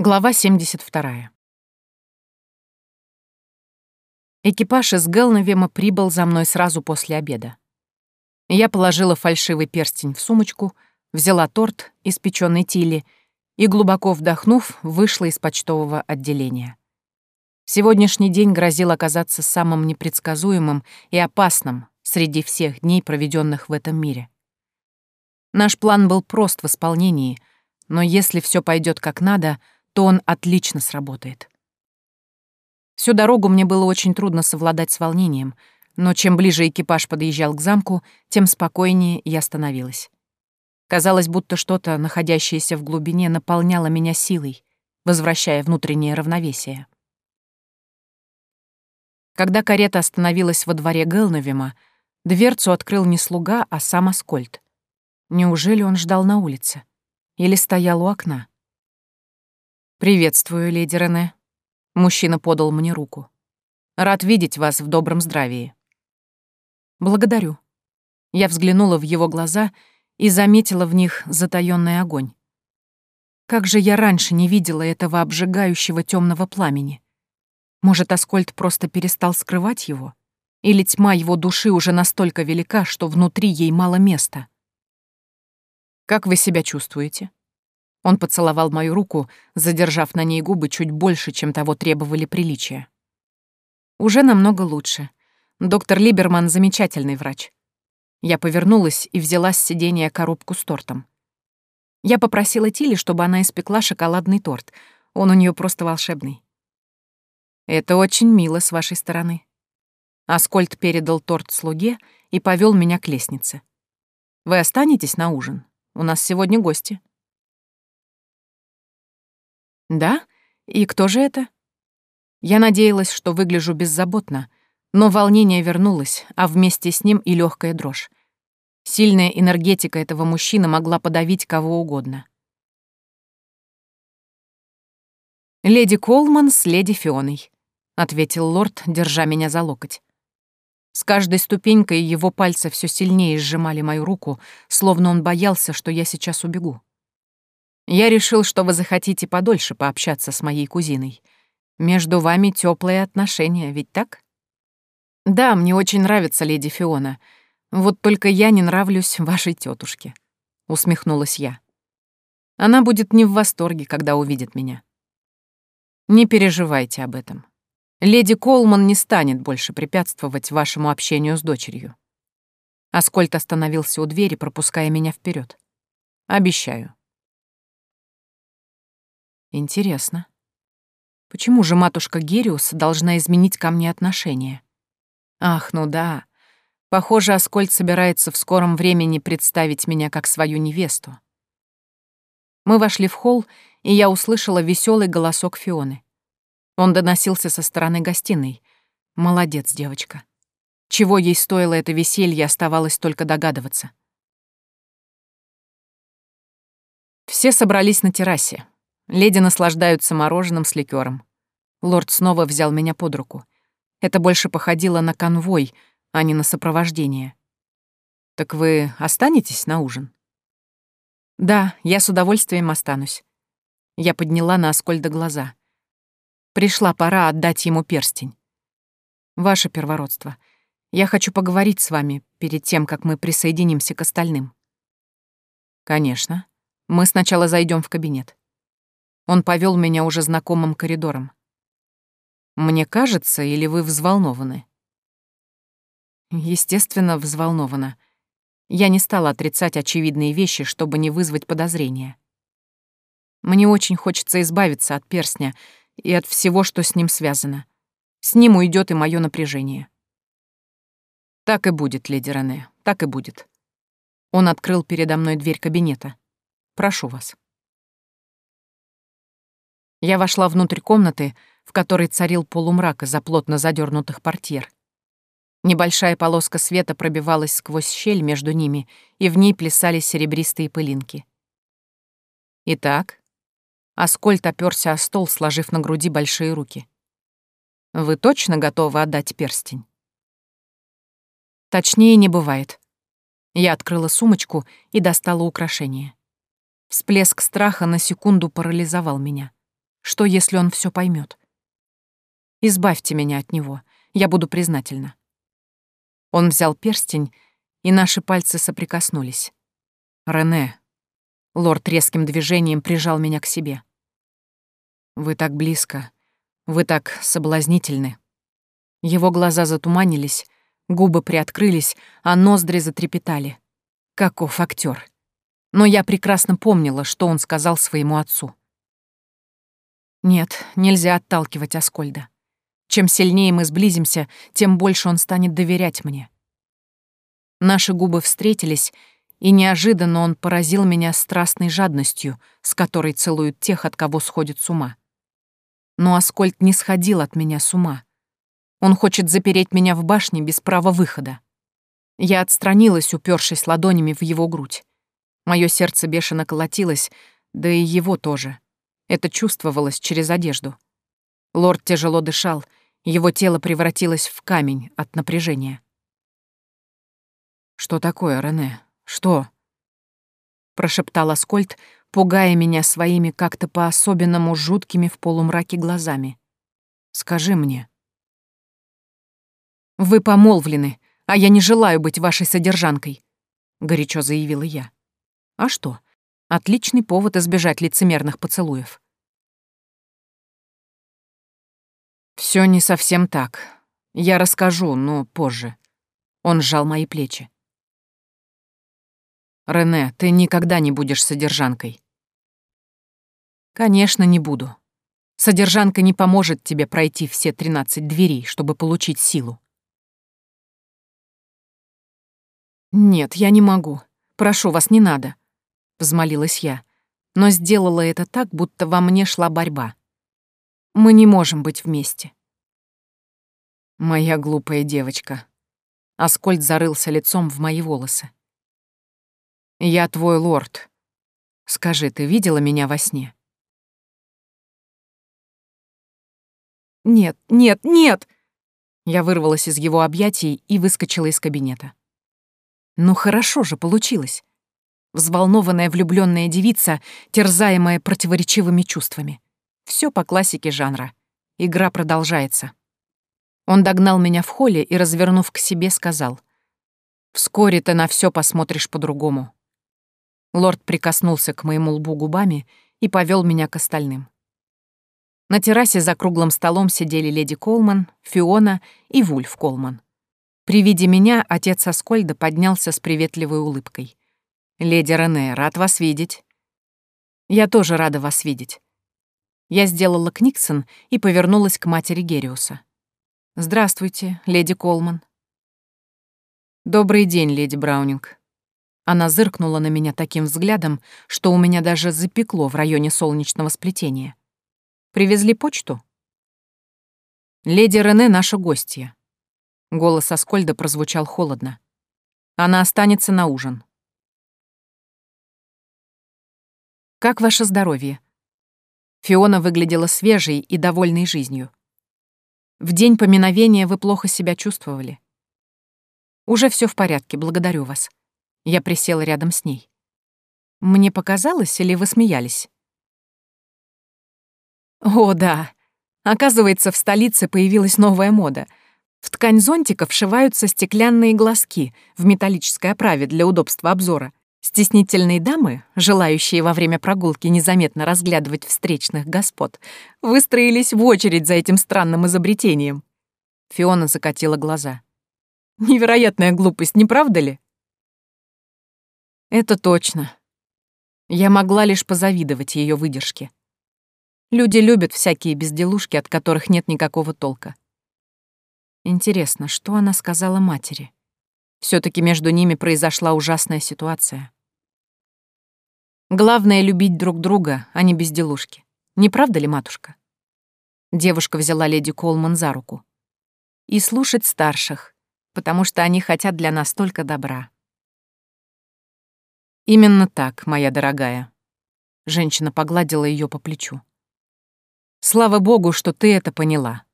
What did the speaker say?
Глава 72. Экипаж из Гелновема прибыл за мной сразу после обеда. Я положила фальшивый перстень в сумочку, взяла торт, испечённый Тилли, и, глубоко вдохнув, вышла из почтового отделения. Сегодняшний день грозил оказаться самым непредсказуемым и опасным среди всех дней, проведенных в этом мире. Наш план был прост в исполнении, но если все пойдет как надо — то он отлично сработает. Всю дорогу мне было очень трудно совладать с волнением, но чем ближе экипаж подъезжал к замку, тем спокойнее я становилась. Казалось, будто что-то, находящееся в глубине, наполняло меня силой, возвращая внутреннее равновесие. Когда карета остановилась во дворе Гелновима, дверцу открыл не слуга, а сам Аскольд. Неужели он ждал на улице? Или стоял у окна? «Приветствую, леди Рене». Мужчина подал мне руку. «Рад видеть вас в добром здравии». «Благодарю». Я взглянула в его глаза и заметила в них затаённый огонь. Как же я раньше не видела этого обжигающего темного пламени? Может, Аскольд просто перестал скрывать его? Или тьма его души уже настолько велика, что внутри ей мало места? «Как вы себя чувствуете?» Он поцеловал мою руку, задержав на ней губы чуть больше, чем того требовали приличия. Уже намного лучше. Доктор Либерман — замечательный врач. Я повернулась и взяла с сиденья коробку с тортом. Я попросила Тилли, чтобы она испекла шоколадный торт. Он у нее просто волшебный. Это очень мило с вашей стороны. Аскольд передал торт слуге и повел меня к лестнице. Вы останетесь на ужин? У нас сегодня гости. «Да? И кто же это?» Я надеялась, что выгляжу беззаботно, но волнение вернулось, а вместе с ним и легкая дрожь. Сильная энергетика этого мужчины могла подавить кого угодно. «Леди Колман с леди Фионой», — ответил лорд, держа меня за локоть. С каждой ступенькой его пальцы все сильнее сжимали мою руку, словно он боялся, что я сейчас убегу. Я решил, что вы захотите подольше пообщаться с моей кузиной. Между вами теплые отношения, ведь так? Да, мне очень нравится леди Фиона. Вот только я не нравлюсь вашей тетушке, усмехнулась я. Она будет не в восторге, когда увидит меня. Не переживайте об этом. Леди Колман не станет больше препятствовать вашему общению с дочерью. Аскольд остановился у двери, пропуская меня вперед. Обещаю. Интересно. Почему же матушка Гериус должна изменить ко мне отношение? Ах, ну да. Похоже, Аскольд собирается в скором времени представить меня как свою невесту. Мы вошли в холл, и я услышала веселый голосок Фионы. Он доносился со стороны гостиной. Молодец, девочка. Чего ей стоило это веселье, оставалось только догадываться. Все собрались на террасе. Леди наслаждаются мороженым с ликером. Лорд снова взял меня под руку. Это больше походило на конвой, а не на сопровождение. «Так вы останетесь на ужин?» «Да, я с удовольствием останусь». Я подняла на Аскольда глаза. Пришла пора отдать ему перстень. «Ваше первородство, я хочу поговорить с вами перед тем, как мы присоединимся к остальным». «Конечно. Мы сначала зайдем в кабинет». Он повел меня уже знакомым коридором. «Мне кажется, или вы взволнованы?» Естественно, взволнована. Я не стала отрицать очевидные вещи, чтобы не вызвать подозрения. Мне очень хочется избавиться от перстня и от всего, что с ним связано. С ним уйдет и мое напряжение. Так и будет, леди Рене, так и будет. Он открыл передо мной дверь кабинета. Прошу вас. Я вошла внутрь комнаты, в которой царил полумрак из-за плотно задернутых портьер. Небольшая полоска света пробивалась сквозь щель между ними, и в ней плясали серебристые пылинки. Итак, Аскольд оперся о стол, сложив на груди большие руки. «Вы точно готовы отдать перстень?» Точнее не бывает. Я открыла сумочку и достала украшение. Всплеск страха на секунду парализовал меня. Что, если он все поймет? Избавьте меня от него, я буду признательна. Он взял перстень, и наши пальцы соприкоснулись. Рене. Лорд резким движением прижал меня к себе. Вы так близко. Вы так соблазнительны. Его глаза затуманились, губы приоткрылись, а ноздри затрепетали. Каков актер. Но я прекрасно помнила, что он сказал своему отцу. Нет, нельзя отталкивать Аскольда. Чем сильнее мы сблизимся, тем больше он станет доверять мне. Наши губы встретились, и неожиданно он поразил меня страстной жадностью, с которой целуют тех, от кого сходит с ума. Но Аскольд не сходил от меня с ума. Он хочет запереть меня в башне без права выхода. Я отстранилась, упершись ладонями в его грудь. Мое сердце бешено колотилось, да и его тоже. Это чувствовалось через одежду. Лорд тяжело дышал, его тело превратилось в камень от напряжения. «Что такое, Рене? Что?» Прошептал Аскольд, пугая меня своими как-то по-особенному жуткими в полумраке глазами. «Скажи мне». «Вы помолвлены, а я не желаю быть вашей содержанкой», — горячо заявила я. «А что? Отличный повод избежать лицемерных поцелуев». Все не совсем так. Я расскажу, но позже. Он сжал мои плечи. Рене, ты никогда не будешь содержанкой. Конечно, не буду. Содержанка не поможет тебе пройти все тринадцать дверей, чтобы получить силу. Нет, я не могу. Прошу вас, не надо. Взмолилась я, но сделала это так, будто во мне шла борьба. Мы не можем быть вместе. Моя глупая девочка. Аскольд зарылся лицом в мои волосы. Я твой лорд. Скажи, ты видела меня во сне? Нет, нет, нет! Я вырвалась из его объятий и выскочила из кабинета. Ну хорошо же получилось. Взволнованная влюбленная девица, терзаемая противоречивыми чувствами. Все по классике жанра. Игра продолжается. Он догнал меня в холле и, развернув к себе, сказал. «Вскоре ты на все посмотришь по-другому». Лорд прикоснулся к моему лбу губами и повел меня к остальным. На террасе за круглым столом сидели леди Колман, Фиона и Вульф Колман. При виде меня отец Аскольда поднялся с приветливой улыбкой. «Леди Рене, рад вас видеть». «Я тоже рада вас видеть. Я сделала Книксон и повернулась к матери Гериуса. «Здравствуйте, леди Колман». «Добрый день, леди Браунинг». Она зыркнула на меня таким взглядом, что у меня даже запекло в районе солнечного сплетения. «Привезли почту?» «Леди Рене — наша гостья». Голос Аскольда прозвучал холодно. «Она останется на ужин». «Как ваше здоровье?» Фиона выглядела свежей и довольной жизнью. В день поминовения вы плохо себя чувствовали. Уже все в порядке, благодарю вас. Я присела рядом с ней. Мне показалось, или вы смеялись? О, да. Оказывается, в столице появилась новая мода. В ткань зонтика вшиваются стеклянные глазки в металлической оправе для удобства обзора. Стеснительные дамы, желающие во время прогулки незаметно разглядывать встречных господ, выстроились в очередь за этим странным изобретением. Фиона закатила глаза. Невероятная глупость, не правда ли? Это точно. Я могла лишь позавидовать ее выдержке. Люди любят всякие безделушки, от которых нет никакого толка. Интересно, что она сказала матери? Все таки между ними произошла ужасная ситуация. Главное — любить друг друга, а не безделушки. Не правда ли, матушка? Девушка взяла леди Колман за руку. И слушать старших, потому что они хотят для нас только добра. Именно так, моя дорогая. Женщина погладила ее по плечу. Слава богу, что ты это поняла.